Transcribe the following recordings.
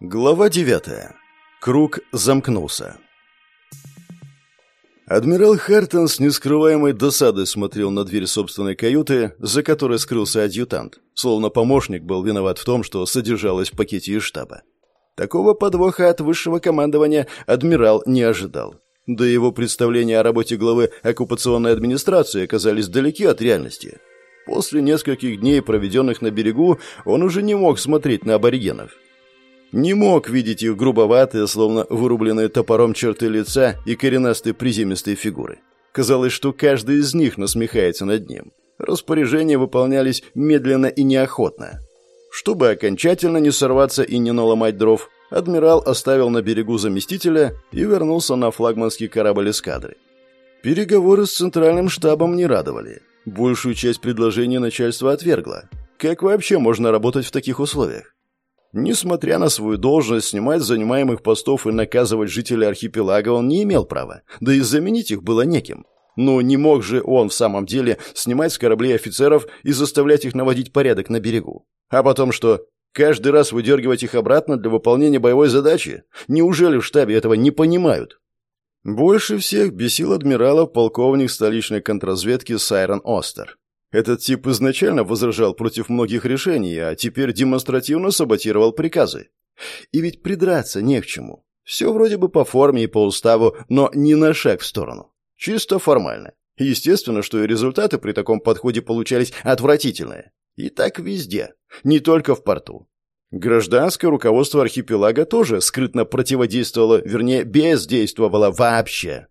Глава 9. Круг замкнулся. Адмирал Хартон с нескрываемой досадой смотрел на дверь собственной каюты, за которой скрылся адъютант, словно помощник был виноват в том, что содержалось в пакете из штаба. Такого подвоха от высшего командования адмирал не ожидал. Да его представления о работе главы оккупационной администрации оказались далеки от реальности. После нескольких дней, проведенных на берегу, он уже не мог смотреть на аборигенов – не мог видеть их грубоватые, словно вырубленные топором черты лица и коренастые приземистые фигуры. Казалось, что каждый из них насмехается над ним. Распоряжения выполнялись медленно и неохотно. Чтобы окончательно не сорваться и не наломать дров, адмирал оставил на берегу заместителя и вернулся на флагманский корабль эскадры. Переговоры с центральным штабом не радовали. Большую часть предложений начальство отвергло. Как вообще можно работать в таких условиях? Несмотря на свою должность, снимать занимаемых постов и наказывать жителей архипелага он не имел права, да и заменить их было неким. Но не мог же он в самом деле снимать с кораблей офицеров и заставлять их наводить порядок на берегу. А потом что? Каждый раз выдергивать их обратно для выполнения боевой задачи? Неужели в штабе этого не понимают? Больше всех бесил адмирала полковник столичной контрразведки Сайрон Остер. Этот тип изначально возражал против многих решений, а теперь демонстративно саботировал приказы. И ведь придраться не к чему. Все вроде бы по форме и по уставу, но ни на шаг в сторону. Чисто формально. Естественно, что и результаты при таком подходе получались отвратительные. И так везде, не только в порту. Гражданское руководство архипелага тоже скрытно противодействовало, вернее, бездействовало вообще.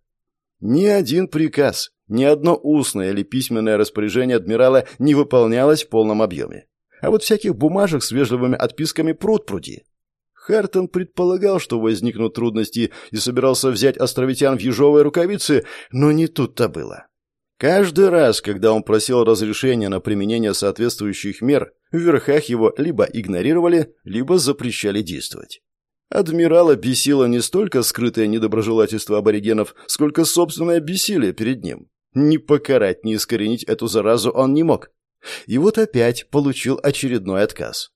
Ни один приказ, ни одно устное или письменное распоряжение адмирала не выполнялось в полном объеме. А вот всяких бумажек с вежливыми отписками пруд-пруди. Хартон предполагал, что возникнут трудности, и собирался взять островитян в ежовые рукавицы, но не тут-то было. Каждый раз, когда он просил разрешения на применение соответствующих мер, в верхах его либо игнорировали, либо запрещали действовать. Адмирала бесило не столько скрытое недоброжелательство аборигенов, сколько собственное бессилие перед ним. Ни покарать, ни искоренить эту заразу он не мог. И вот опять получил очередной отказ.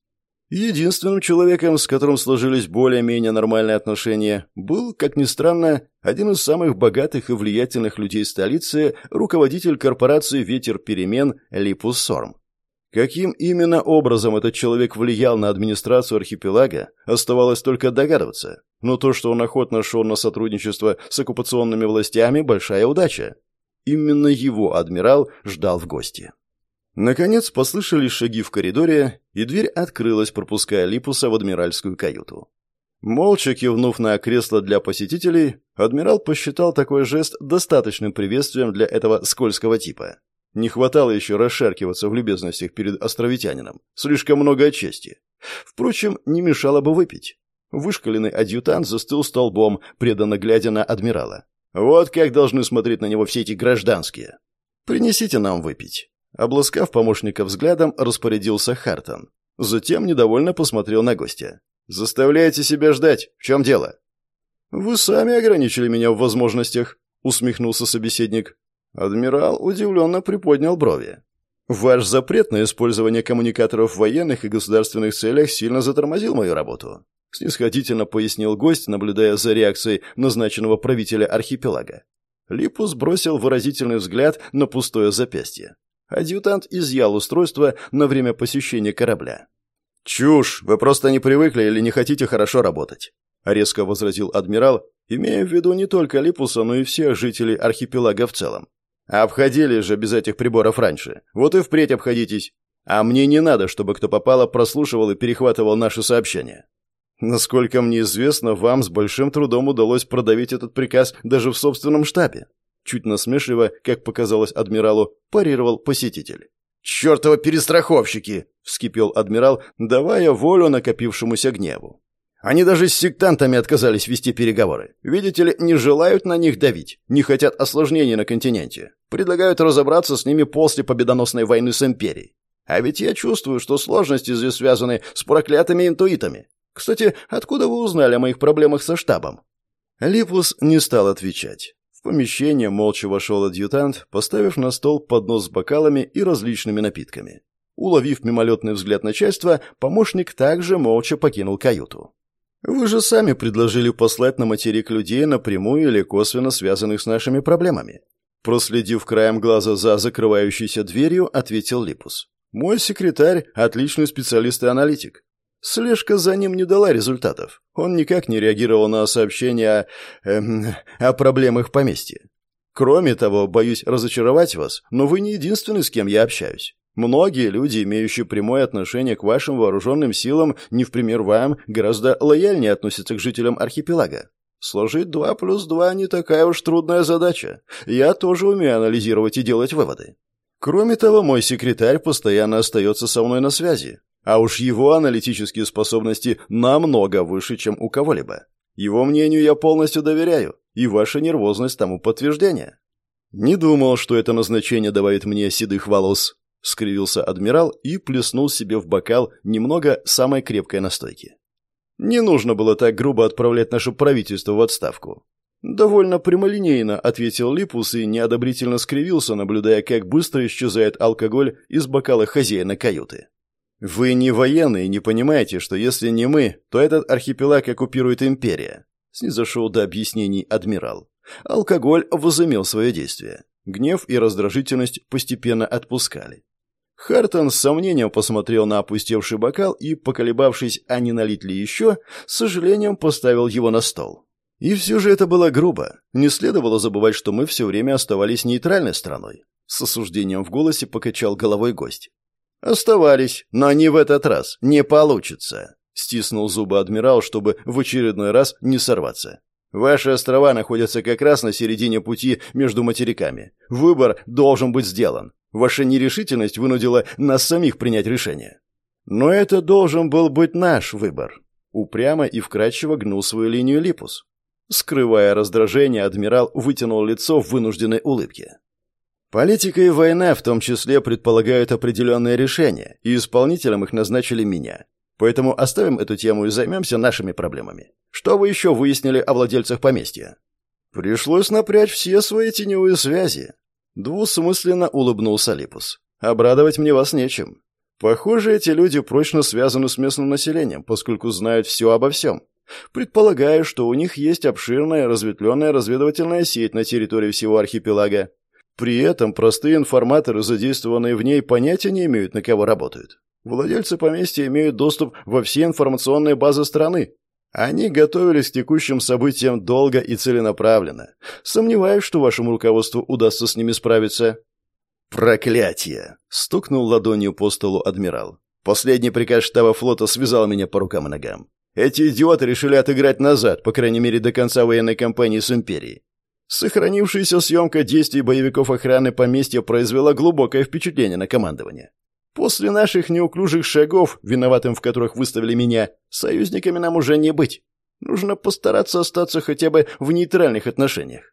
Единственным человеком, с которым сложились более-менее нормальные отношения, был, как ни странно, один из самых богатых и влиятельных людей столицы, руководитель корпорации «Ветер перемен» Липус Сорм. Каким именно образом этот человек влиял на администрацию архипелага, оставалось только догадываться. Но то, что он охотно шел на сотрудничество с оккупационными властями, большая удача. Именно его адмирал ждал в гости. Наконец послышались шаги в коридоре, и дверь открылась, пропуская Липуса в адмиральскую каюту. Молча кивнув на кресло для посетителей, адмирал посчитал такой жест достаточным приветствием для этого скользкого типа. Не хватало еще расшаркиваться в любезностях перед островитянином. Слишком много чести. Впрочем, не мешало бы выпить. Вышкаленный адъютант застыл столбом, преданно глядя на адмирала. Вот как должны смотреть на него все эти гражданские. «Принесите нам выпить». Обласкав помощника взглядом, распорядился Хартон. Затем недовольно посмотрел на гостя. «Заставляете себя ждать. В чем дело?» «Вы сами ограничили меня в возможностях», — усмехнулся собеседник. Адмирал удивленно приподнял брови. «Ваш запрет на использование коммуникаторов в военных и государственных целях сильно затормозил мою работу снисходительно пояснил гость, наблюдая за реакцией назначенного правителя архипелага. Липус бросил выразительный взгляд на пустое запястье. Адъютант изъял устройство на время посещения корабля. «Чушь! Вы просто не привыкли или не хотите хорошо работать», — резко возразил адмирал, имея в виду не только Липуса, но и всех жителей архипелага в целом. «Обходили же без этих приборов раньше. Вот и впредь обходитесь. А мне не надо, чтобы кто попало прослушивал и перехватывал наши сообщения. Насколько мне известно, вам с большим трудом удалось продавить этот приказ даже в собственном штабе. Чуть насмешливо, как показалось адмиралу, парировал посетитель. «Чёртовы перестраховщики!» — вскипел адмирал, давая волю накопившемуся гневу. «Они даже с сектантами отказались вести переговоры. Видите ли, не желают на них давить, не хотят осложнений на континенте. Предлагают разобраться с ними после победоносной войны с Империей. А ведь я чувствую, что сложности здесь связаны с проклятыми интуитами. Кстати, откуда вы узнали о моих проблемах со штабом?» Липус не стал отвечать. В помещение молча вошел адъютант, поставив на стол поднос с бокалами и различными напитками. Уловив мимолетный взгляд начальства, помощник также молча покинул каюту. Вы же сами предложили послать на материк людей напрямую или косвенно связанных с нашими проблемами. Проследив краем глаза за закрывающейся дверью, ответил Липус. Мой секретарь – отличный специалист и аналитик. Слежка за ним не дала результатов. Он никак не реагировал на сообщения о, эм, о проблемах поместья. Кроме того, боюсь разочаровать вас, но вы не единственный, с кем я общаюсь. Многие люди, имеющие прямое отношение к вашим вооруженным силам, не в пример вам, гораздо лояльнее относятся к жителям архипелага. Сложить два плюс два не такая уж трудная задача. Я тоже умею анализировать и делать выводы. Кроме того, мой секретарь постоянно остается со мной на связи. А уж его аналитические способности намного выше, чем у кого-либо. Его мнению я полностью доверяю, и ваша нервозность тому подтверждение. Не думал, что это назначение добавит мне седых волос, скривился адмирал и плеснул себе в бокал немного самой крепкой настойки. Не нужно было так грубо отправлять наше правительство в отставку. Довольно прямолинейно ответил Липус и неодобрительно скривился, наблюдая, как быстро исчезает алкоголь из бокала хозяина каюты. «Вы не военные, не понимаете, что если не мы, то этот архипелаг оккупирует империя», — снизошел до объяснений адмирал. Алкоголь возымел свое действие. Гнев и раздражительность постепенно отпускали. Хартон с сомнением посмотрел на опустевший бокал и, поколебавшись, а не налить ли еще, с сожалением поставил его на стол. И все же это было грубо. Не следовало забывать, что мы все время оставались нейтральной страной. С осуждением в голосе покачал головой гость. «Оставались, но не в этот раз. Не получится», — стиснул зубы адмирал, чтобы в очередной раз не сорваться. «Ваши острова находятся как раз на середине пути между материками. Выбор должен быть сделан. Ваша нерешительность вынудила нас самих принять решение». «Но это должен был быть наш выбор», — упрямо и вкрадчиво гнул свою линию Липус. Скрывая раздражение, адмирал вытянул лицо в вынужденной улыбке. Политика и война в том числе предполагают определенные решения, и исполнителем их назначили меня. Поэтому оставим эту тему и займемся нашими проблемами. Что вы еще выяснили о владельцах поместья? Пришлось напрячь все свои теневые связи. Двусмысленно улыбнулся Липус. Обрадовать мне вас нечем. Похоже, эти люди прочно связаны с местным населением, поскольку знают все обо всем. Предполагаю, что у них есть обширная разветвленная разведывательная сеть на территории всего архипелага, при этом простые информаторы, задействованные в ней, понятия не имеют, на кого работают. Владельцы поместья имеют доступ во все информационные базы страны. Они готовились к текущим событиям долго и целенаправленно. Сомневаюсь, что вашему руководству удастся с ними справиться. «Проклятие!» — стукнул ладонью по столу адмирал. «Последний приказ штаба флота связал меня по рукам и ногам. Эти идиоты решили отыграть назад, по крайней мере, до конца военной кампании с Империей. Сохранившаяся съемка действий боевиков охраны поместья произвела глубокое впечатление на командование. После наших неуклюжих шагов, виноватым в которых выставили меня, союзниками нам уже не быть. Нужно постараться остаться хотя бы в нейтральных отношениях.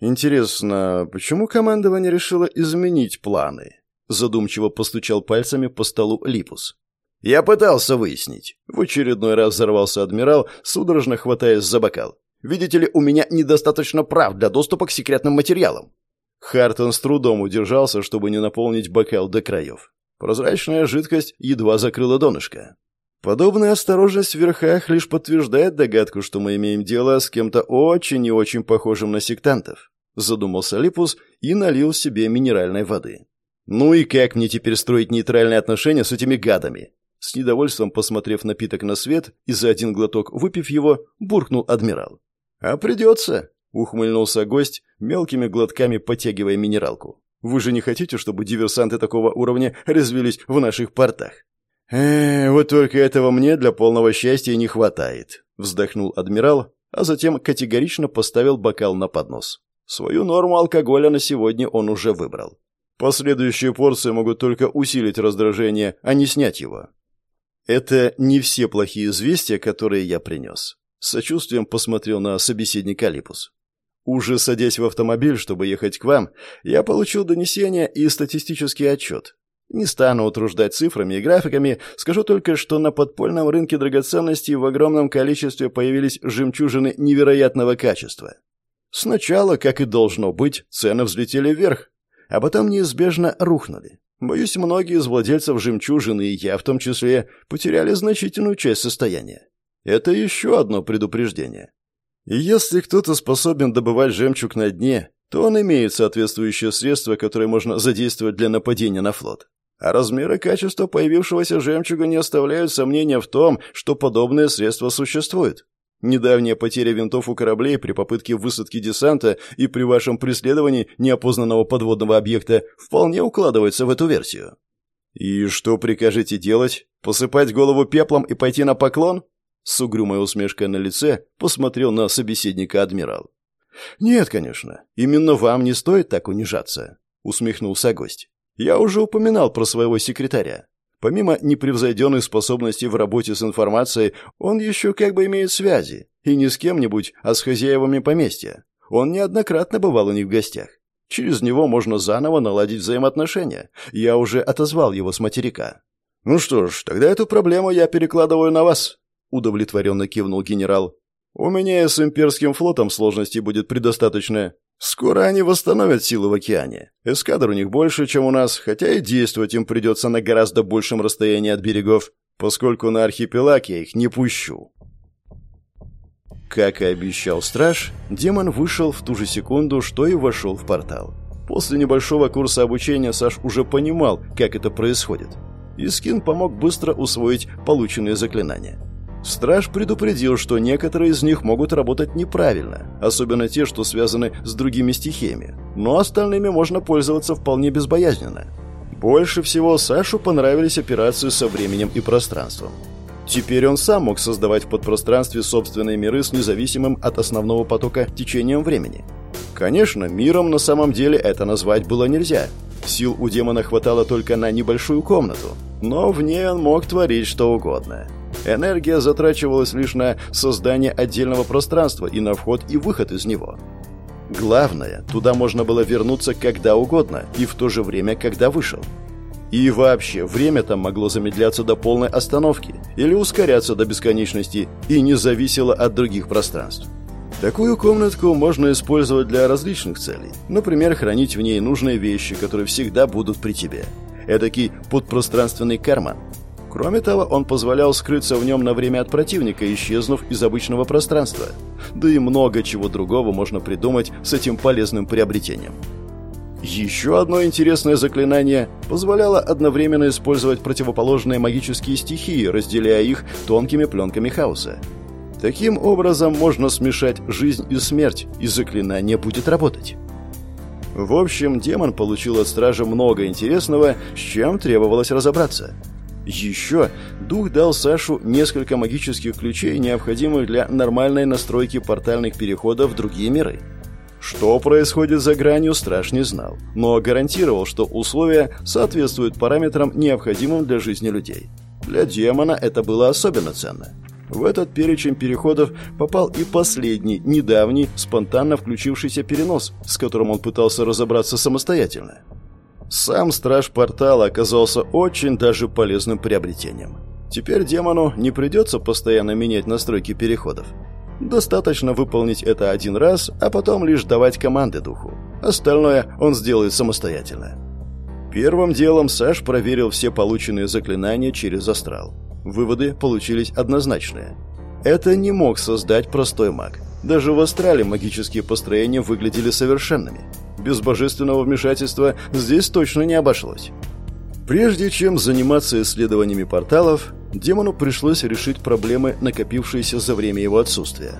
Интересно, почему командование решило изменить планы? Задумчиво постучал пальцами по столу Липус. Я пытался выяснить. В очередной раз взорвался адмирал, судорожно хватаясь за бокал. Видите ли, у меня недостаточно прав для доступа к секретным материалам». Хартон с трудом удержался, чтобы не наполнить бокал до краев. Прозрачная жидкость едва закрыла донышко. Подобная осторожность в верхах лишь подтверждает догадку, что мы имеем дело с кем-то очень и очень похожим на сектантов. Задумался Липус и налил себе минеральной воды. «Ну и как мне теперь строить нейтральные отношения с этими гадами?» С недовольством посмотрев напиток на свет и за один глоток выпив его, буркнул адмирал. «А придется», — ухмыльнулся гость, мелкими глотками потягивая минералку. «Вы же не хотите, чтобы диверсанты такого уровня развелись в наших портах?» «Э, вот только этого мне для полного счастья не хватает», — вздохнул адмирал, а затем категорично поставил бокал на поднос. Свою норму алкоголя на сегодня он уже выбрал. Последующие порции могут только усилить раздражение, а не снять его. Это не все плохие известия, которые я принес. Сочувствием посмотрел на собеседника Липус. Уже садясь в автомобиль, чтобы ехать к вам, я получил донесение и статистический отчет. Не стану утруждать цифрами и графиками, скажу только, что на подпольном рынке драгоценностей в огромном количестве появились жемчужины невероятного качества. Сначала, как и должно быть, цены взлетели вверх, а потом неизбежно рухнули. Боюсь, многие из владельцев жемчужины, и я в том числе, потеряли значительную часть состояния. Это еще одно предупреждение. Если кто-то способен добывать жемчуг на дне, то он имеет соответствующее средство, которое можно задействовать для нападения на флот. А размеры и качество появившегося жемчуга не оставляют сомнения в том, что подобные средства существуют. Недавняя потеря винтов у кораблей при попытке высадки десанта и при вашем преследовании неопознанного подводного объекта вполне укладывается в эту версию. «И что прикажете делать? Посыпать голову пеплом и пойти на поклон?» С угрюмой усмешкой на лице посмотрел на собеседника адмирал. «Нет, конечно. Именно вам не стоит так унижаться», — усмехнулся гость. «Я уже упоминал про своего секретаря. Помимо непревзойденных способностей в работе с информацией, он еще как бы имеет связи. И не с кем-нибудь, а с хозяевами поместья. Он неоднократно бывал у них в гостях. Через него можно заново наладить взаимоотношения. Я уже отозвал его с материка». «Ну что ж, тогда эту проблему я перекладываю на вас», — удовлетворенно кивнул генерал. У меня и с имперским флотом сложностей будет предостаточно. Скоро они восстановят силы в океане. Эскадр у них больше, чем у нас, хотя и действовать им придется на гораздо большем расстоянии от берегов, поскольку на архипелаг я их не пущу. Как и обещал страж, демон вышел в ту же секунду, что и вошел в портал. После небольшого курса обучения Саш уже понимал, как это происходит. Искин помог быстро усвоить полученные заклинания. Страж предупредил, что некоторые из них могут работать неправильно, особенно те, что связаны с другими стихиями, но остальными можно пользоваться вполне безбоязненно. Больше всего Сашу понравились операции со временем и пространством. Теперь он сам мог создавать в подпространстве собственные миры с независимым от основного потока течением времени. Конечно, миром на самом деле это назвать было нельзя. Сил у демона хватало только на небольшую комнату, но в ней он мог творить что угодно – Энергия затрачивалась лишь на создание отдельного пространства и на вход и выход из него. Главное, туда можно было вернуться когда угодно и в то же время, когда вышел. И вообще, время там могло замедляться до полной остановки или ускоряться до бесконечности и не зависело от других пространств. Такую комнатку можно использовать для различных целей. Например, хранить в ней нужные вещи, которые всегда будут при тебе. Эдакий подпространственный карман – Кроме того, он позволял скрыться в нем на время от противника, исчезнув из обычного пространства. Да и много чего другого можно придумать с этим полезным приобретением. Еще одно интересное заклинание позволяло одновременно использовать противоположные магические стихии, разделяя их тонкими пленками хаоса. Таким образом можно смешать жизнь и смерть, и заклинание будет работать. В общем, демон получил от стража много интересного, с чем требовалось разобраться – еще дух дал Сашу несколько магических ключей, необходимых для нормальной настройки портальных переходов в другие миры. Что происходит за гранью, страж не знал, но гарантировал, что условия соответствуют параметрам, необходимым для жизни людей. Для демона это было особенно ценно. В этот перечень переходов попал и последний, недавний, спонтанно включившийся перенос, с которым он пытался разобраться самостоятельно. Сам страж портала оказался очень даже полезным приобретением. Теперь демону не придется постоянно менять настройки переходов. Достаточно выполнить это один раз, а потом лишь давать команды духу. Остальное он сделает самостоятельно. Первым делом Саш проверил все полученные заклинания через астрал. Выводы получились однозначные. Это не мог создать простой маг. Даже в астрале магические построения выглядели совершенными без божественного вмешательства здесь точно не обошлось. Прежде чем заниматься исследованиями порталов, демону пришлось решить проблемы, накопившиеся за время его отсутствия.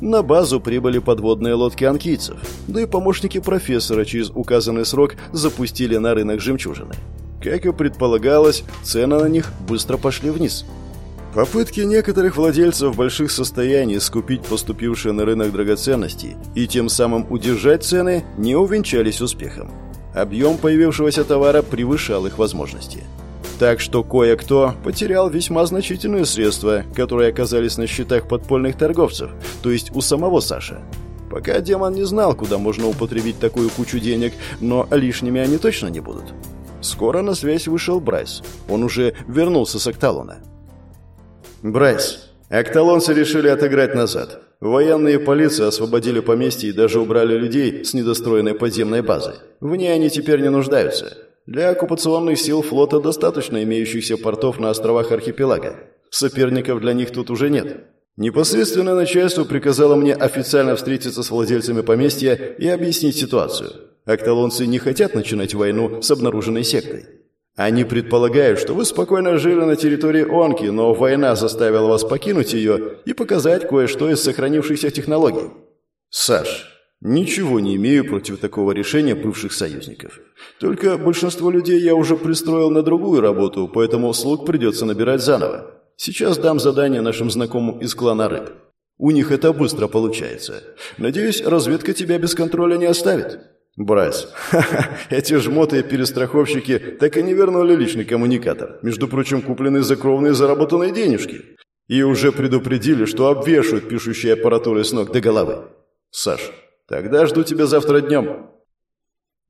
На базу прибыли подводные лодки анкийцев, да и помощники профессора через указанный срок запустили на рынок жемчужины. Как и предполагалось, цены на них быстро пошли вниз – Попытки некоторых владельцев больших состояний скупить поступившие на рынок драгоценности и тем самым удержать цены не увенчались успехом. Объем появившегося товара превышал их возможности. Так что кое-кто потерял весьма значительные средства, которые оказались на счетах подпольных торговцев, то есть у самого Саши. Пока демон не знал, куда можно употребить такую кучу денег, но лишними они точно не будут. Скоро на связь вышел Брайс. Он уже вернулся с Акталона. Брайс, Акталонцы решили отыграть назад. Военные полиции освободили поместье и даже убрали людей с недостроенной подземной базы. В ней они теперь не нуждаются. Для оккупационных сил флота достаточно имеющихся портов на островах архипелага. Соперников для них тут уже нет. Непосредственное начальство приказало мне официально встретиться с владельцами поместья и объяснить ситуацию. Акталонцы не хотят начинать войну с обнаруженной сектой. Они предполагают, что вы спокойно жили на территории Онки, но война заставила вас покинуть ее и показать кое-что из сохранившихся технологий. Саш, ничего не имею против такого решения бывших союзников. Только большинство людей я уже пристроил на другую работу, поэтому слуг придется набирать заново. Сейчас дам задание нашим знакомым из клана рыб. У них это быстро получается. Надеюсь, разведка тебя без контроля не оставит. Брайс, эти жмоты и перестраховщики так и не вернули личный коммуникатор. Между прочим, купленный за кровные заработанные денежки. И уже предупредили, что обвешают пишущие аппаратуры с ног до головы. Саш, тогда жду тебя завтра днем.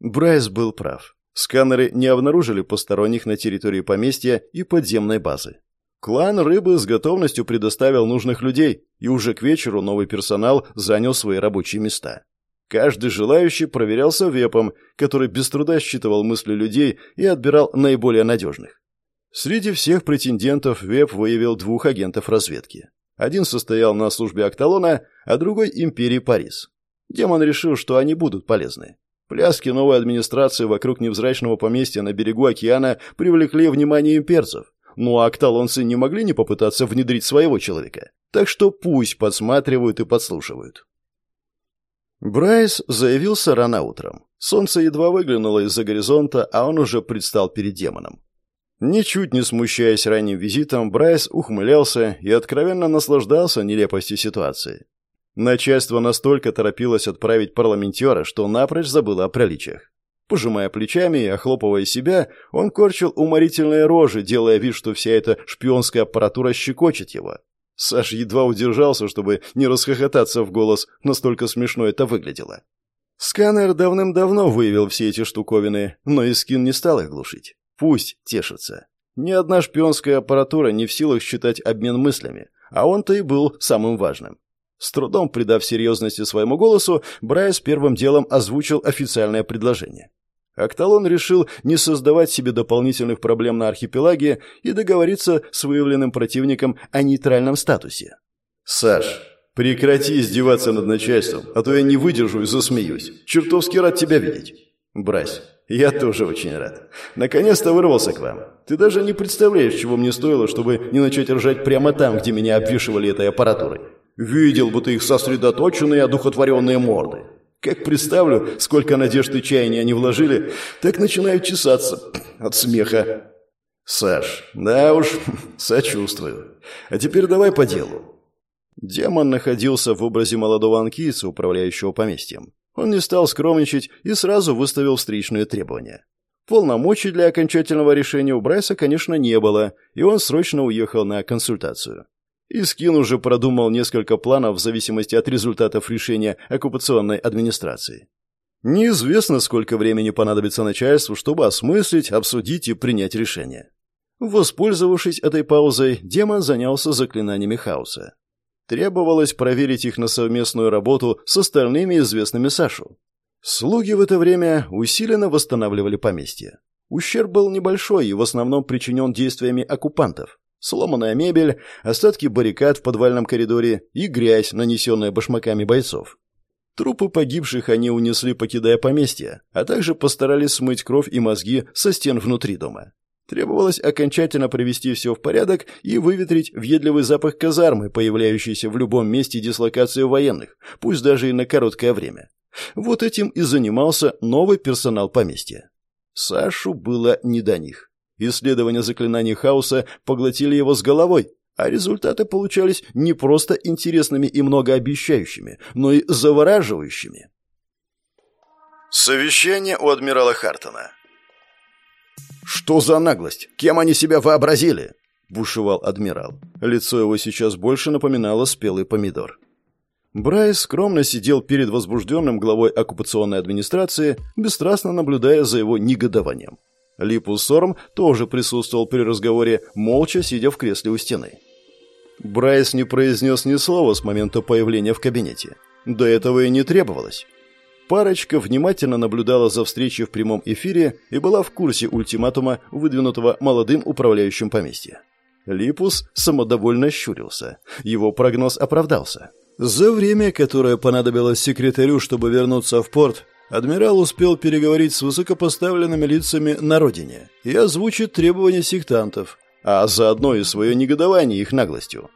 Брайс был прав. Сканеры не обнаружили посторонних на территории поместья и подземной базы. Клан Рыбы с готовностью предоставил нужных людей, и уже к вечеру новый персонал занял свои рабочие места. Каждый желающий проверялся вепом, который без труда считывал мысли людей и отбирал наиболее надежных. Среди всех претендентов веп выявил двух агентов разведки. Один состоял на службе Акталона, а другой – империи Парис. Демон решил, что они будут полезны. Пляски новой администрации вокруг невзрачного поместья на берегу океана привлекли внимание имперцев. Ну а акталонцы не могли не попытаться внедрить своего человека. Так что пусть подсматривают и подслушивают. Брайс заявился рано утром. Солнце едва выглянуло из-за горизонта, а он уже предстал перед демоном. Ничуть не смущаясь ранним визитом, Брайс ухмылялся и откровенно наслаждался нелепостью ситуации. Начальство настолько торопилось отправить парламентера, что напрочь забыло о приличиях. Пожимая плечами и охлопывая себя, он корчил уморительные рожи, делая вид, что вся эта шпионская аппаратура щекочет его. Саш едва удержался, чтобы не расхохотаться в голос, настолько смешно это выглядело. Сканер давным-давно выявил все эти штуковины, но Искин не стал их глушить. Пусть тешится. Ни одна шпионская аппаратура не в силах считать обмен мыслями, а он-то и был самым важным. С трудом придав серьезности своему голосу, Брайс первым делом озвучил официальное предложение. Акталон решил не создавать себе дополнительных проблем на архипелаге и договориться с выявленным противником о нейтральном статусе. «Саш, прекрати издеваться над начальством, а то я не выдержу и засмеюсь. Чертовски рад тебя видеть». «Брась, я тоже очень рад. Наконец-то вырвался к вам. Ты даже не представляешь, чего мне стоило, чтобы не начать ржать прямо там, где меня обвешивали этой аппаратурой. Видел бы ты их сосредоточенные, одухотворенные морды. Как представлю, сколько надежд и чаяния они вложили, так начинаю чесаться от смеха. Саш, да уж, сочувствую. А теперь давай по делу. Демон находился в образе молодого анкийца, управляющего поместьем. Он не стал скромничать и сразу выставил встречные требования. Полномочий для окончательного решения у Брайса, конечно, не было, и он срочно уехал на консультацию. Искин уже продумал несколько планов в зависимости от результатов решения оккупационной администрации. Неизвестно, сколько времени понадобится начальству, чтобы осмыслить, обсудить и принять решение. Воспользовавшись этой паузой, демон занялся заклинаниями хаоса. Требовалось проверить их на совместную работу с остальными известными Сашу. Слуги в это время усиленно восстанавливали поместье. Ущерб был небольшой и в основном причинен действиями оккупантов сломанная мебель, остатки баррикад в подвальном коридоре и грязь, нанесенная башмаками бойцов. Трупы погибших они унесли, покидая поместье, а также постарались смыть кровь и мозги со стен внутри дома. Требовалось окончательно привести все в порядок и выветрить въедливый запах казармы, появляющийся в любом месте дислокации военных, пусть даже и на короткое время. Вот этим и занимался новый персонал поместья. Сашу было не до них. Исследования заклинаний хаоса поглотили его с головой, а результаты получались не просто интересными и многообещающими, но и завораживающими. Совещание у адмирала Хартона. «Что за наглость? Кем они себя вообразили?» – бушевал адмирал. Лицо его сейчас больше напоминало спелый помидор. Брайс скромно сидел перед возбужденным главой оккупационной администрации, бесстрастно наблюдая за его негодованием. Липус Сорм тоже присутствовал при разговоре, молча сидя в кресле у стены. Брайс не произнес ни слова с момента появления в кабинете. До этого и не требовалось. Парочка внимательно наблюдала за встречей в прямом эфире и была в курсе ультиматума, выдвинутого молодым управляющим поместья. Липус самодовольно щурился. Его прогноз оправдался. За время, которое понадобилось секретарю, чтобы вернуться в порт, адмирал успел переговорить с высокопоставленными лицами на родине и озвучить требования сектантов, а заодно и свое негодование их наглостью.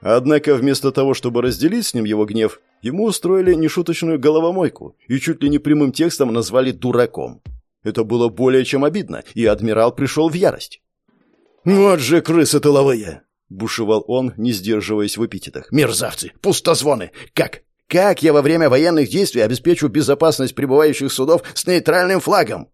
Однако вместо того, чтобы разделить с ним его гнев, ему устроили нешуточную головомойку и чуть ли не прямым текстом назвали «дураком». Это было более чем обидно, и адмирал пришел в ярость. «Вот же крысы тыловые!» — бушевал он, не сдерживаясь в эпитетах. «Мерзавцы! Пустозвоны! Как? Как я во время военных действий обеспечу безопасность прибывающих судов с нейтральным флагом?»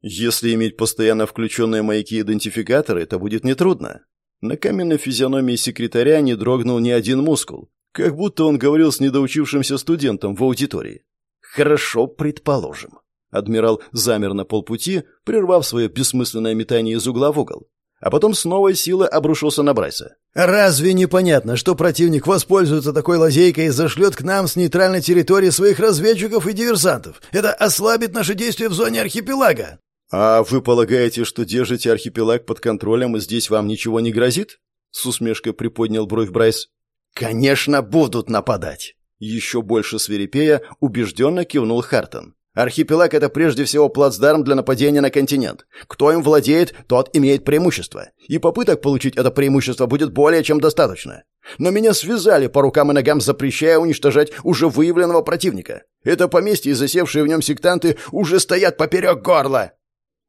Если иметь постоянно включенные маяки-идентификаторы, это будет нетрудно. На каменной физиономии секретаря не дрогнул ни один мускул, как будто он говорил с недоучившимся студентом в аудитории. «Хорошо, предположим». Адмирал замер на полпути, прервав свое бессмысленное метание из угла в угол. А потом с новой силой обрушился на Брайса. «Разве непонятно, что противник воспользуется такой лазейкой и зашлет к нам с нейтральной территории своих разведчиков и диверсантов? Это ослабит наши действия в зоне архипелага!» «А вы полагаете, что держите архипелаг под контролем, и здесь вам ничего не грозит?» С усмешкой приподнял бровь Брайс. «Конечно, будут нападать!» Еще больше свирепея убежденно кивнул Хартон. «Архипелаг — это прежде всего плацдарм для нападения на континент. Кто им владеет, тот имеет преимущество. И попыток получить это преимущество будет более чем достаточно. Но меня связали по рукам и ногам, запрещая уничтожать уже выявленного противника. Это поместье и засевшие в нем сектанты уже стоят поперек горла!»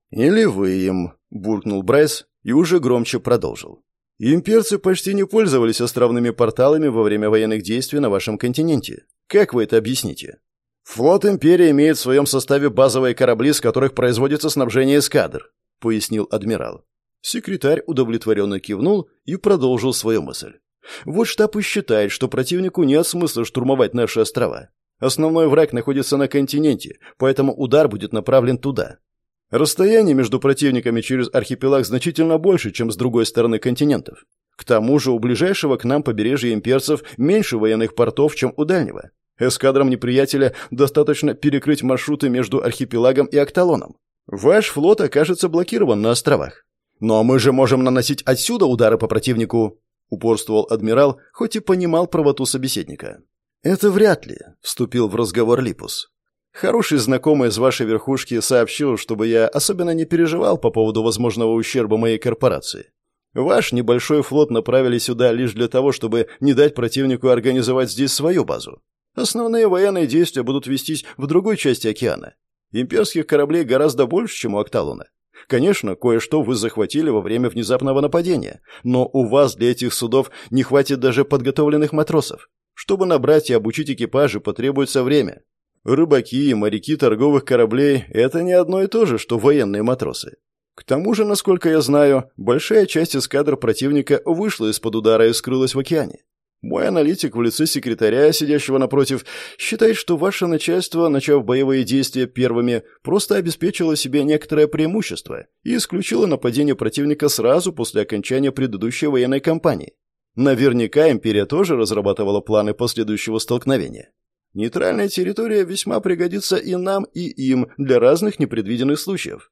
«Или вы им», — буркнул Брайс и уже громче продолжил. «Имперцы почти не пользовались островными порталами во время военных действий на вашем континенте. Как вы это объясните?» «Флот Империи имеет в своем составе базовые корабли, с которых производится снабжение эскадр», — пояснил адмирал. Секретарь удовлетворенно кивнул и продолжил свою мысль. «Вот штаб и считает, что противнику нет смысла штурмовать наши острова. Основной враг находится на континенте, поэтому удар будет направлен туда. Расстояние между противниками через архипелаг значительно больше, чем с другой стороны континентов. К тому же у ближайшего к нам побережья имперцев меньше военных портов, чем у дальнего. Эскадрам неприятеля достаточно перекрыть маршруты между архипелагом и Акталоном. Ваш флот окажется блокирован на островах. Но мы же можем наносить отсюда удары по противнику, упорствовал адмирал, хоть и понимал правоту собеседника. Это вряд ли, вступил в разговор Липус. Хороший знакомый из вашей верхушки сообщил, чтобы я особенно не переживал по поводу возможного ущерба моей корпорации. Ваш небольшой флот направили сюда лишь для того, чтобы не дать противнику организовать здесь свою базу. Основные военные действия будут вестись в другой части океана. Имперских кораблей гораздо больше, чем у Акталона. Конечно, кое-что вы захватили во время внезапного нападения, но у вас для этих судов не хватит даже подготовленных матросов. Чтобы набрать и обучить экипажи, потребуется время. Рыбаки и моряки торговых кораблей – это не одно и то же, что военные матросы. К тому же, насколько я знаю, большая часть эскадр противника вышла из-под удара и скрылась в океане. Мой аналитик в лице секретаря, сидящего напротив, считает, что ваше начальство, начав боевые действия первыми, просто обеспечило себе некоторое преимущество и исключило нападение противника сразу после окончания предыдущей военной кампании. Наверняка империя тоже разрабатывала планы последующего столкновения. Нейтральная территория весьма пригодится и нам, и им для разных непредвиденных случаев.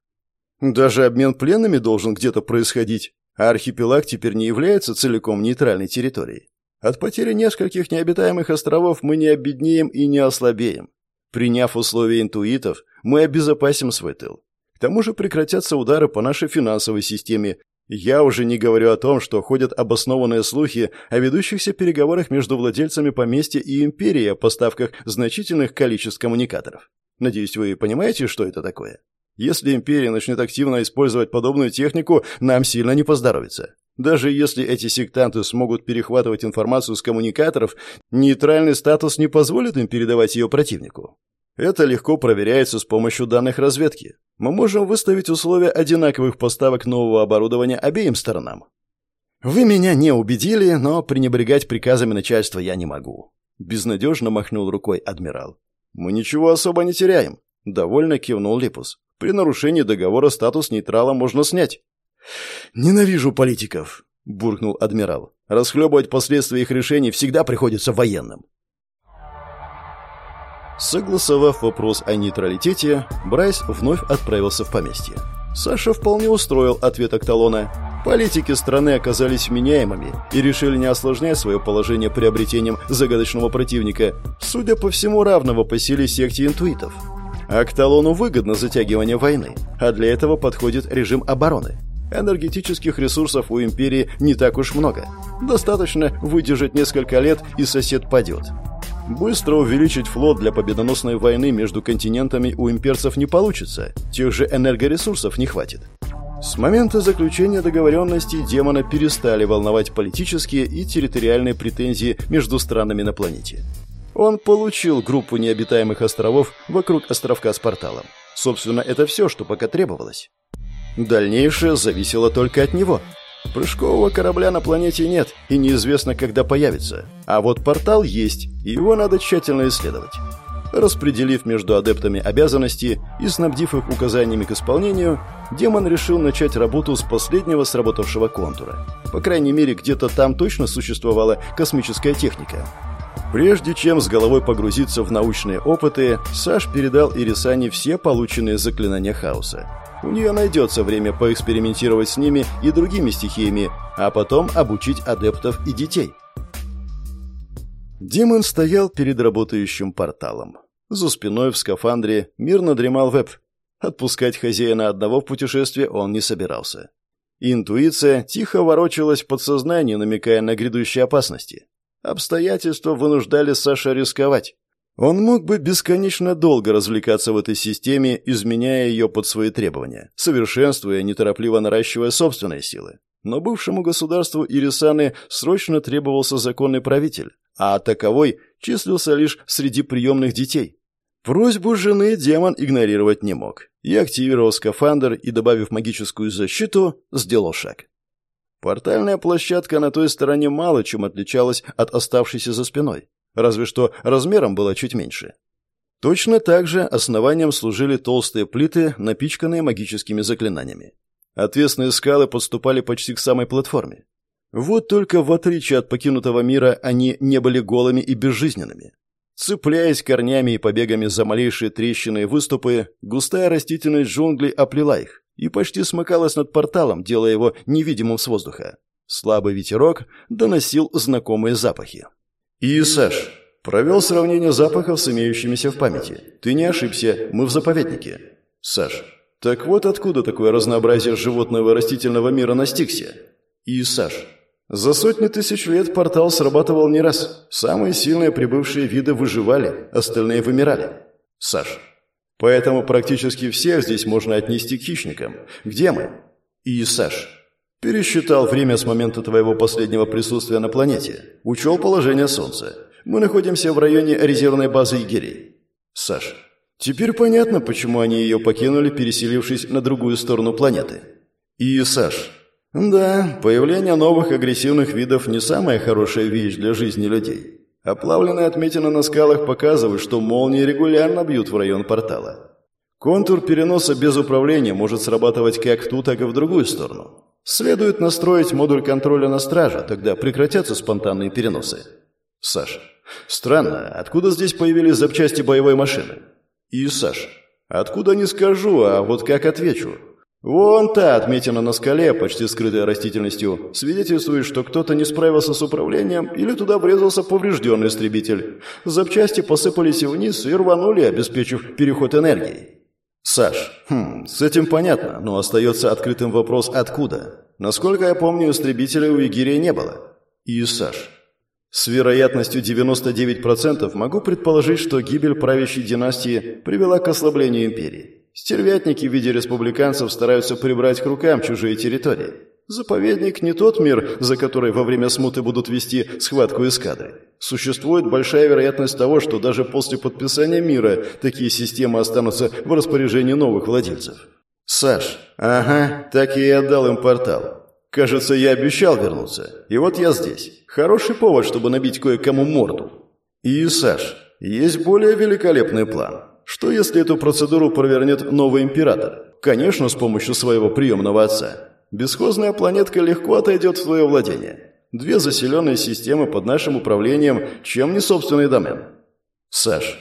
Даже обмен пленными должен где-то происходить, а архипелаг теперь не является целиком нейтральной территорией. От потери нескольких необитаемых островов мы не обеднеем и не ослабеем. Приняв условия интуитов, мы обезопасим свой тыл. К тому же прекратятся удары по нашей финансовой системе, я уже не говорю о том, что ходят обоснованные слухи о ведущихся переговорах между владельцами поместья и империи о поставках значительных количеств коммуникаторов. Надеюсь, вы понимаете, что это такое? Если империя начнет активно использовать подобную технику, нам сильно не поздоровится. Даже если эти сектанты смогут перехватывать информацию с коммуникаторов, нейтральный статус не позволит им передавать ее противнику. Это легко проверяется с помощью данных разведки. Мы можем выставить условия одинаковых поставок нового оборудования обеим сторонам. Вы меня не убедили, но пренебрегать приказами начальства я не могу. Безнадежно махнул рукой адмирал. Мы ничего особо не теряем. Довольно кивнул Липус. При нарушении договора статус нейтрала можно снять. Ненавижу политиков, буркнул адмирал. Расхлебывать последствия их решений всегда приходится военным. Согласовав вопрос о нейтралитете, Брайс вновь отправился в поместье. Саша вполне устроил ответ Акталона. Политики страны оказались меняемыми и решили не осложнять свое положение приобретением загадочного противника, судя по всему, равного по силе секте интуитов. Акталону выгодно затягивание войны, а для этого подходит режим обороны. Энергетических ресурсов у империи не так уж много. Достаточно выдержать несколько лет, и сосед падет. Быстро увеличить флот для победоносной войны между континентами у имперцев не получится, тех же энергоресурсов не хватит. С момента заключения договоренности демона перестали волновать политические и территориальные претензии между странами на планете. Он получил группу необитаемых островов вокруг островка с порталом. Собственно, это все, что пока требовалось. Дальнейшее зависело только от него. Прыжкового корабля на планете нет, и неизвестно, когда появится. А вот портал есть, и его надо тщательно исследовать. Распределив между адептами обязанности и снабдив их указаниями к исполнению, демон решил начать работу с последнего сработавшего контура. По крайней мере, где-то там точно существовала космическая техника. Прежде чем с головой погрузиться в научные опыты, Саш передал Ирисане все полученные заклинания хаоса. У нее найдется время поэкспериментировать с ними и другими стихиями, а потом обучить адептов и детей. Демон стоял перед работающим порталом. За спиной в скафандре мирно дремал веб. Отпускать хозяина одного в путешествие он не собирался. Интуиция тихо ворочалась в подсознании, намекая на грядущие опасности. Обстоятельства вынуждали Саша рисковать. Он мог бы бесконечно долго развлекаться в этой системе, изменяя ее под свои требования, совершенствуя неторопливо наращивая собственные силы. Но бывшему государству Ирисаны срочно требовался законный правитель, а таковой числился лишь среди приемных детей. Просьбу жены демон игнорировать не мог. Я активировал скафандр и, добавив магическую защиту, сделал шаг. Портальная площадка на той стороне мало чем отличалась от оставшейся за спиной разве что размером было чуть меньше. Точно так же основанием служили толстые плиты, напичканные магическими заклинаниями. Отвесные скалы подступали почти к самой платформе. Вот только в отличие от покинутого мира они не были голыми и безжизненными. Цепляясь корнями и побегами за малейшие трещины и выступы, густая растительность джунглей оплела их и почти смыкалась над порталом, делая его невидимым с воздуха. Слабый ветерок доносил знакомые запахи. И, Саш, провел сравнение запахов с имеющимися в памяти. Ты не ошибся, мы в заповеднике. Саш, так вот откуда такое разнообразие животного и растительного мира на Стиксе? И, за сотни тысяч лет портал срабатывал не раз. Самые сильные прибывшие виды выживали, остальные вымирали. Саш, поэтому практически всех здесь можно отнести к хищникам. Где мы? И, Саш, Пересчитал время с момента твоего последнего присутствия на планете. Учел положение Солнца. Мы находимся в районе резервной базы егерей. Саш, теперь понятно, почему они ее покинули, переселившись на другую сторону планеты. И Саш, да, появление новых агрессивных видов не самая хорошая вещь для жизни людей. Оплавленные отметины на скалах показывают, что молнии регулярно бьют в район портала. Контур переноса без управления может срабатывать как в так и в другую сторону. Следует настроить модуль контроля на страже, тогда прекратятся спонтанные переносы. Саш, странно, откуда здесь появились запчасти боевой машины? И Саш, откуда не скажу, а вот как отвечу. Вон та отметина на скале, почти скрытая растительностью, свидетельствует, что кто-то не справился с управлением или туда врезался поврежденный истребитель. Запчасти посыпались вниз и рванули, обеспечив переход энергии. Саш, хм, с этим понятно, но остается открытым вопрос «откуда?». Насколько я помню, истребителей у Игирия не было. И Саш, с вероятностью 99% могу предположить, что гибель правящей династии привела к ослаблению империи. Стервятники в виде республиканцев стараются прибрать к рукам чужие территории. Заповедник не тот мир, за который во время смуты будут вести схватку эскадры. Существует большая вероятность того, что даже после подписания мира такие системы останутся в распоряжении новых владельцев. Саш, ага, так и отдал им портал. Кажется, я обещал вернуться. И вот я здесь. Хороший повод, чтобы набить кое-кому морду. И, Саш, есть более великолепный план. Что если эту процедуру провернет новый император? Конечно, с помощью своего приемного отца. Бесхозная планетка легко отойдет в твое владение. Две заселенные системы под нашим управлением, чем не собственный домен. Саш,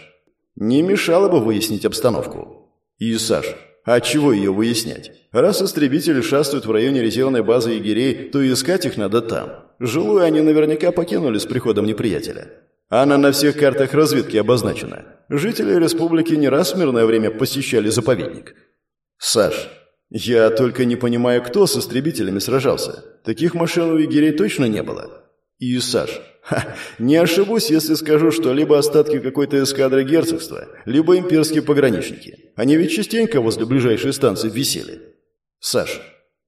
не мешало бы выяснить обстановку. И, Саш, А чего ее выяснять? Раз истребители шастают в районе резервной базы егерей, то искать их надо там. Жилую они наверняка покинули с приходом неприятеля. Она на всех картах разведки обозначена. Жители республики не раз в мирное время посещали заповедник. Саш, я только не понимаю, кто с истребителями сражался. Таких машин у егерей точно не было. И Саш, ха, не ошибусь, если скажу, что либо остатки какой-то эскадры герцогства, либо имперские пограничники. Они ведь частенько возле ближайшей станции висели. Саш,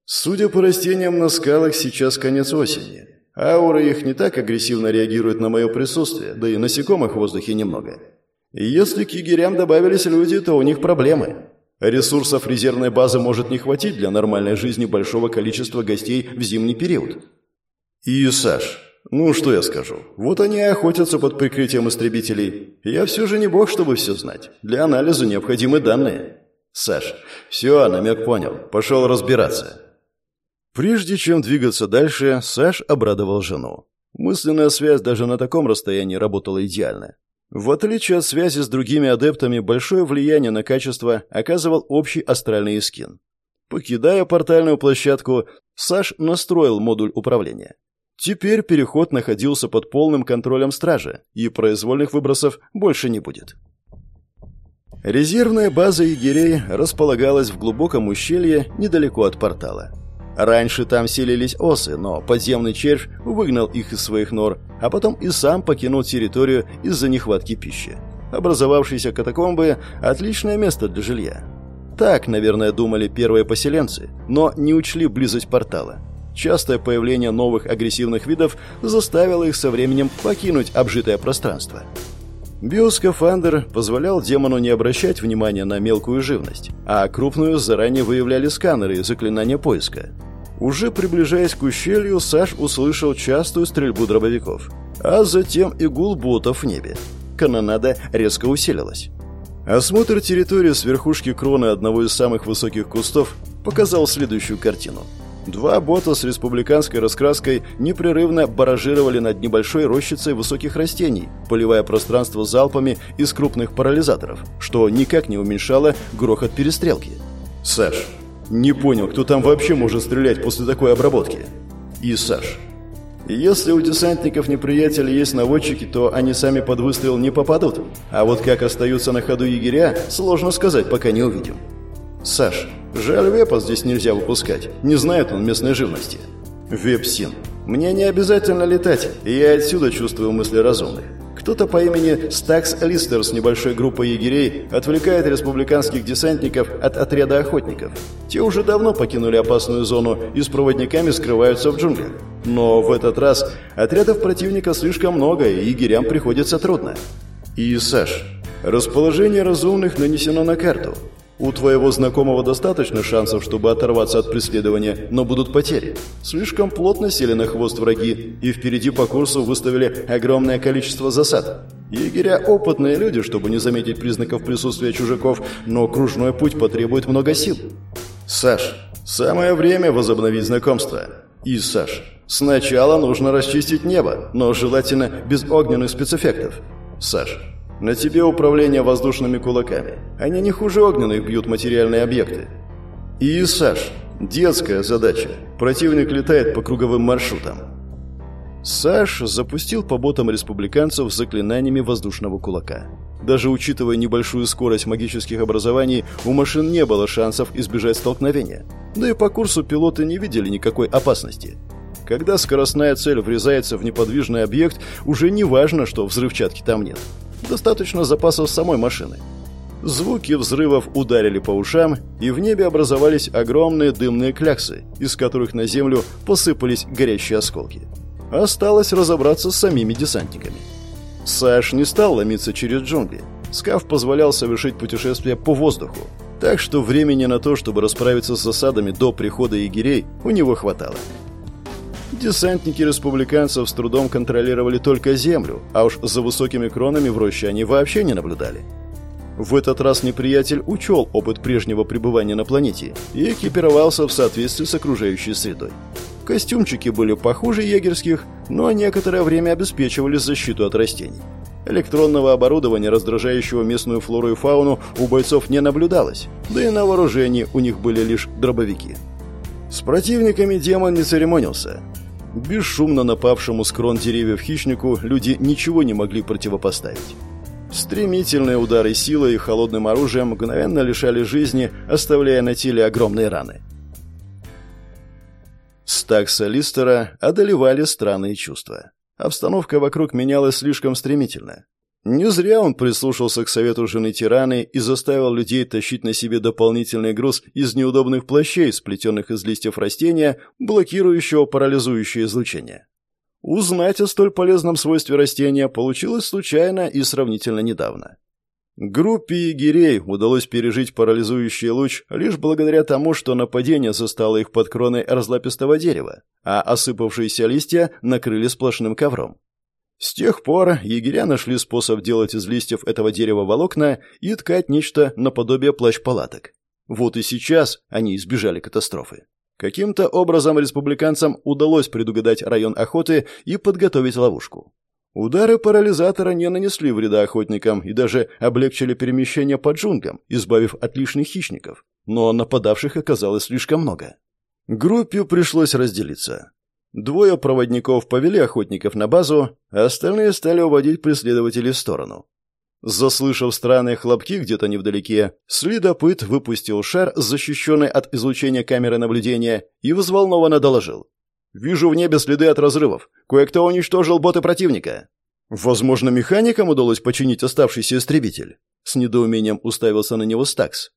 судя по растениям на скалах, сейчас конец осени. Аура их не так агрессивно реагирует на мое присутствие, да и насекомых в воздухе немного. Если к егерям добавились люди, то у них проблемы. Ресурсов резервной базы может не хватить для нормальной жизни большого количества гостей в зимний период. И, Саш, ну что я скажу, вот они и охотятся под прикрытием истребителей. Я все же не бог, чтобы все знать. Для анализа необходимы данные. Саш, все, намек понял, пошел разбираться. Прежде чем двигаться дальше, Саш обрадовал жену. Мысленная связь даже на таком расстоянии работала идеально. В отличие от связи с другими адептами, большое влияние на качество оказывал общий астральный скин. Покидая портальную площадку, Саш настроил модуль управления. Теперь переход находился под полным контролем стража, и произвольных выбросов больше не будет. Резервная база егерей располагалась в глубоком ущелье недалеко от портала. Раньше там селились осы, но подземный червь выгнал их из своих нор, а потом и сам покинул территорию из-за нехватки пищи. Образовавшиеся катакомбы – отличное место для жилья. Так, наверное, думали первые поселенцы, но не учли близость портала. Частое появление новых агрессивных видов заставило их со временем покинуть обжитое пространство. Биоскафандр позволял демону не обращать внимания на мелкую живность, а крупную заранее выявляли сканеры и заклинания поиска. Уже приближаясь к ущелью, Саш услышал частую стрельбу дробовиков, а затем и гул ботов в небе. Канонада резко усилилась. Осмотр территории с верхушки кроны одного из самых высоких кустов показал следующую картину – Два бота с республиканской раскраской непрерывно баражировали над небольшой рощицей высоких растений, поливая пространство залпами из крупных парализаторов, что никак не уменьшало грохот перестрелки. «Саш, не понял, кто там вообще может стрелять после такой обработки?» «И Саш, если у десантников неприятеля есть наводчики, то они сами под выстрел не попадут. А вот как остаются на ходу егеря, сложно сказать, пока не увидим. Саш, жаль, вепа здесь нельзя выпускать. Не знает он местной живности. Вепсин. Мне не обязательно летать, я отсюда чувствую мысли разумных. Кто-то по имени Стакс Листер с небольшой группой егерей отвлекает республиканских десантников от отряда охотников. Те уже давно покинули опасную зону и с проводниками скрываются в джунглях. Но в этот раз отрядов противника слишком много, и егерям приходится трудно. И, Саш, расположение разумных нанесено на карту. У твоего знакомого достаточно шансов, чтобы оторваться от преследования, но будут потери. Слишком плотно сели на хвост враги, и впереди по курсу выставили огромное количество засад. Егеря опытные люди, чтобы не заметить признаков присутствия чужаков, но кружной путь потребует много сил. Саш, самое время возобновить знакомство. И, Саш, сначала нужно расчистить небо, но желательно без огненных спецэффектов. Саш, на тебе управление воздушными кулаками. Они не хуже огненных бьют материальные объекты. И, Саш, детская задача. Противник летает по круговым маршрутам. Саш запустил по ботам республиканцев заклинаниями воздушного кулака. Даже учитывая небольшую скорость магических образований, у машин не было шансов избежать столкновения. Да и по курсу пилоты не видели никакой опасности. Когда скоростная цель врезается в неподвижный объект, уже не важно, что взрывчатки там нет. Достаточно запасов самой машины. Звуки взрывов ударили по ушам, и в небе образовались огромные дымные кляксы, из которых на землю посыпались горящие осколки. Осталось разобраться с самими десантниками. Саш не стал ломиться через джунгли. Скаф позволял совершить путешествие по воздуху, так что времени на то, чтобы расправиться с засадами до прихода егерей, у него хватало. Десантники республиканцев с трудом контролировали только землю, а уж за высокими кронами в роще они вообще не наблюдали. В этот раз неприятель учел опыт прежнего пребывания на планете и экипировался в соответствии с окружающей средой. Костюмчики были похуже егерских, но некоторое время обеспечивали защиту от растений. Электронного оборудования, раздражающего местную флору и фауну, у бойцов не наблюдалось, да и на вооружении у них были лишь дробовики. С противниками демон не церемонился. Бесшумно напавшему с крон деревьев хищнику люди ничего не могли противопоставить. Стремительные удары силой и холодным оружием мгновенно лишали жизни, оставляя на теле огромные раны. Стакса Листера одолевали странные чувства. Обстановка вокруг менялась слишком стремительно. Не зря он прислушался к совету жены тираны и заставил людей тащить на себе дополнительный груз из неудобных плащей, сплетенных из листьев растения, блокирующего парализующее излучение. Узнать о столь полезном свойстве растения получилось случайно и сравнительно недавно. Группе егерей удалось пережить парализующий луч лишь благодаря тому, что нападение застало их под кроной разлапистого дерева, а осыпавшиеся листья накрыли сплошным ковром. С тех пор егеря нашли способ делать из листьев этого дерева волокна и ткать нечто наподобие плащ-палаток. Вот и сейчас они избежали катастрофы. Каким-то образом республиканцам удалось предугадать район охоты и подготовить ловушку. Удары парализатора не нанесли вреда охотникам и даже облегчили перемещение по джунглям, избавив от лишних хищников. Но нападавших оказалось слишком много. Группе пришлось разделиться. Двое проводников повели охотников на базу, а остальные стали уводить преследователей в сторону. Заслышав странные хлопки где-то невдалеке, следопыт выпустил шар, защищенный от излучения камеры наблюдения, и взволнованно доложил. Вижу в небе следы от разрывов. Кое-кто уничтожил боты противника. Возможно, механикам удалось починить оставшийся истребитель. С недоумением уставился на него Стакс.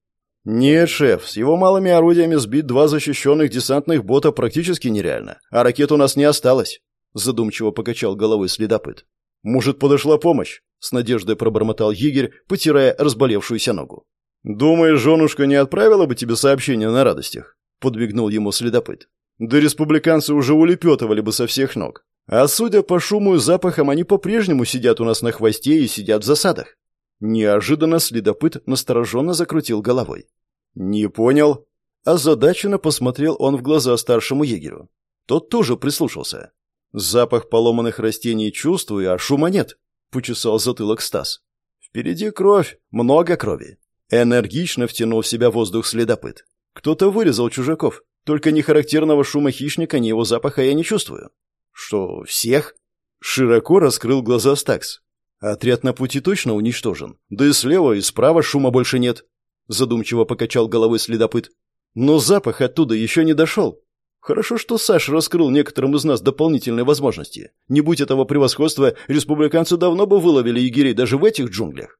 Нет, шеф, с его малыми орудиями сбить два защищенных десантных бота практически нереально, а ракет у нас не осталось. Задумчиво покачал головой следопыт. Может, подошла помощь? С надеждой пробормотал егерь, потирая разболевшуюся ногу. «Думаешь, женушка не отправила бы тебе сообщение на радостях?» — подвигнул ему следопыт. Да республиканцы уже улепетывали бы со всех ног. А судя по шуму и запахам, они по-прежнему сидят у нас на хвосте и сидят в засадах. Неожиданно следопыт настороженно закрутил головой. «Не понял». Озадаченно посмотрел он в глаза старшему егерю. Тот тоже прислушался. «Запах поломанных растений чувствую, а шума нет», — почесал затылок Стас. «Впереди кровь, много крови». Энергично втянул в себя воздух следопыт. «Кто-то вырезал чужаков, только ни характерного шума хищника, ни его запаха я не чувствую. Что, всех? Широко раскрыл глаза Стакс. Отряд на пути точно уничтожен. Да и слева, и справа шума больше нет. Задумчиво покачал головой следопыт. Но запах оттуда еще не дошел. Хорошо, что Саш раскрыл некоторым из нас дополнительные возможности. Не будь этого превосходства, республиканцы давно бы выловили егерей даже в этих джунглях.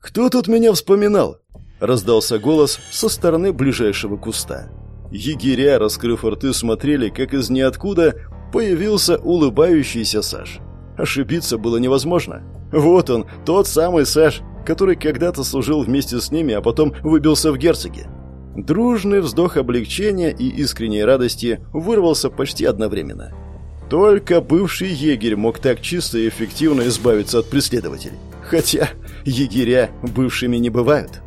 «Кто тут меня вспоминал?» — раздался голос со стороны ближайшего куста. Егеря, раскрыв рты, смотрели, как из ниоткуда появился улыбающийся Саш. Ошибиться было невозможно. Вот он, тот самый Саш, который когда-то служил вместе с ними, а потом выбился в герцоге. Дружный вздох облегчения и искренней радости вырвался почти одновременно. Только бывший егерь мог так чисто и эффективно избавиться от преследователей. Хотя егеря бывшими не бывают.